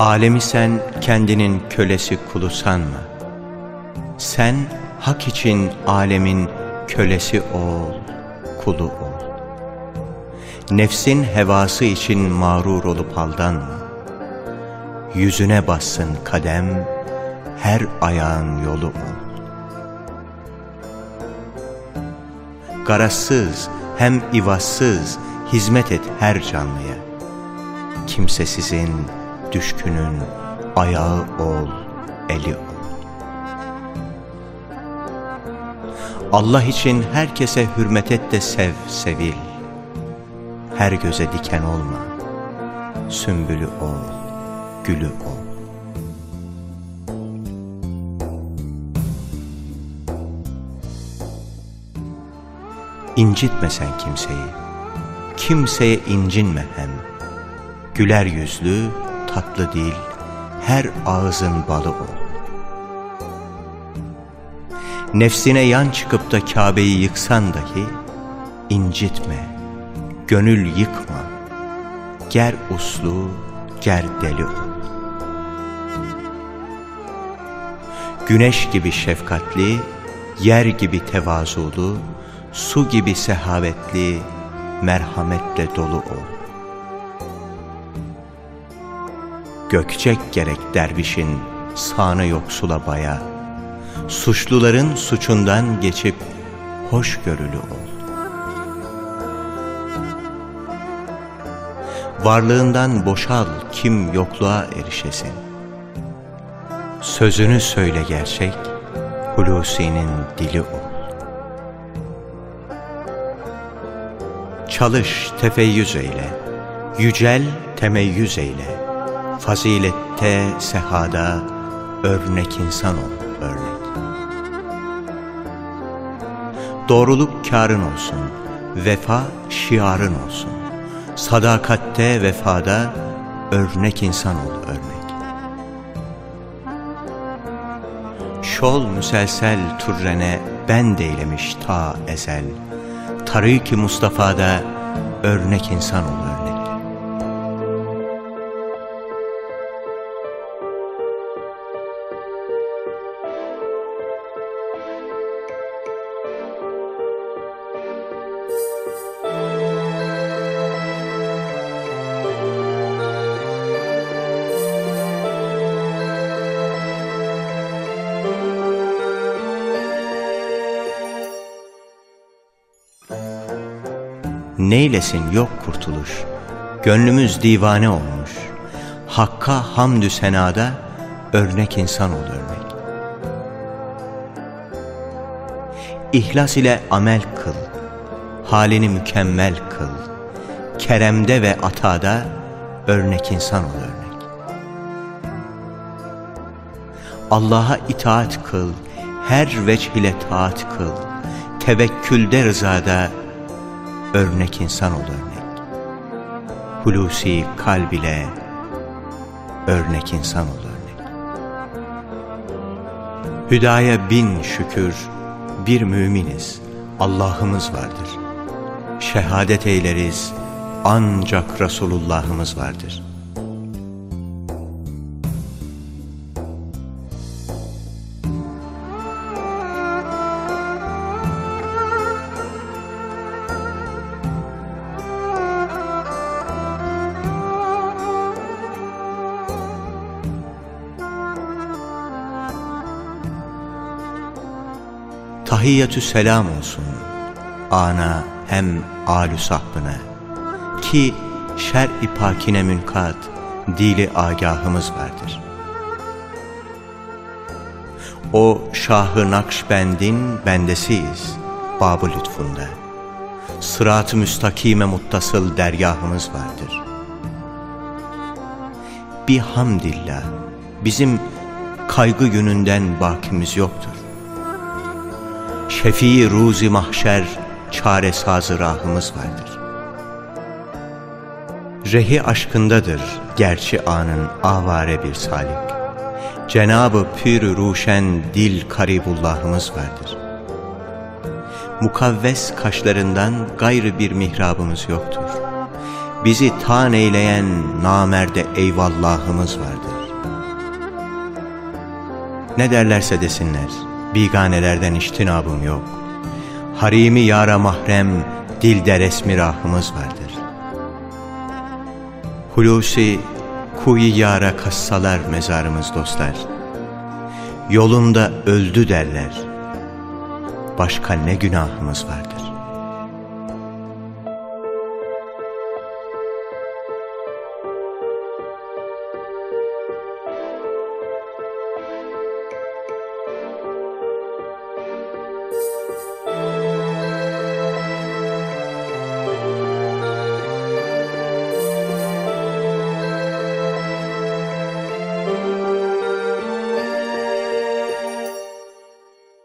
Alemi sen kendinin kölesi kulu sanma. Sen hak için alemin kölesi ol, kulu ol. Nefsin hevası için mağrur olup aldanma. Yüzüne bassın kadem, her ayağın yolu ol. Garazsız hem ivazsız hizmet et her canlıya. Kimsesizin, düşkünün ayağı ol, eli ol. Allah için herkese hürmet et de sev, sevil. Her göze diken olma. Sümbülü ol, gülü ol. İncitme sen kimseyi. Kimseye incinme hem. Güler yüzlü, tatlı dil, her ağzın balı ol. Nefsine yan çıkıp da Kabe'yi yıksan dahi, incitme, gönül yıkma, ger uslu, ger deli ol. Güneş gibi şefkatli, yer gibi tevazulu, su gibi sehavetli, merhametle dolu ol. Gökçek gerek dervişin sağını yoksula baya, suçluların suçundan geçip hoşgörülü ol. Varlığından boşal kim yokluğa erişesin. Sözünü söyle gerçek, Hulusi'nin dili ol. Çalış tefeyyüz eyle, yücel temeyyüz eyle. Fazilette, sehada, örnek insan ol, örnek. Doğruluk karın olsun, vefa şiarın olsun. Sadakatte, vefada, örnek insan ol, örnek. Şol müselsel türrene ben deylemiş ta ezel. Tarik-i Mustafa'da örnek insan ol Neylesin yok kurtuluş, gönlümüz divane olmuş. Hakka hamdü senada örnek insan ol örnek. İhlas ile amel kıl, halini mükemmel kıl. Keremde ve atada örnek insan ol örnek. Allah'a itaat kıl, her veç ile taat kıl. Tevekkülde rızada örnek insan ol örnek. Hulusi kalb ile örnek insan ol örnek. Hüdaya bin şükür bir müminiz, Allah'ımız vardır. Şehadet eyleriz ancak Resulullah'ımız vardır. Tahiyyatü selam olsun ana hem alü sahbına ki şer-i pakine münkat dili agahımız vardır. O Şahı Nakşbend'in bendesiyiz babı lütfunda. Sırat-ı müstakime muttasıl dergahımız vardır. Bir hamdillah bizim kaygı yönünden bakimiz yoktur. Şefii ruzi mahşer çare sazı rahımız vardır. Rehi aşkındadır gerçi anın avare bir salik. Cenabı pür ruşen dil karibullahımız vardır. Mukavves kaşlarından gayrı bir mihrabımız yoktur. Bizi tan eyleyen namerde eyvallahımız vardır. Ne derlerse desinler, biganelerden iştinabım yok. Harimi yara mahrem, dilde resmi rahımız vardır. Hulusi, kuyu yara kassalar mezarımız dostlar. Yolunda öldü derler. Başka ne günahımız vardır?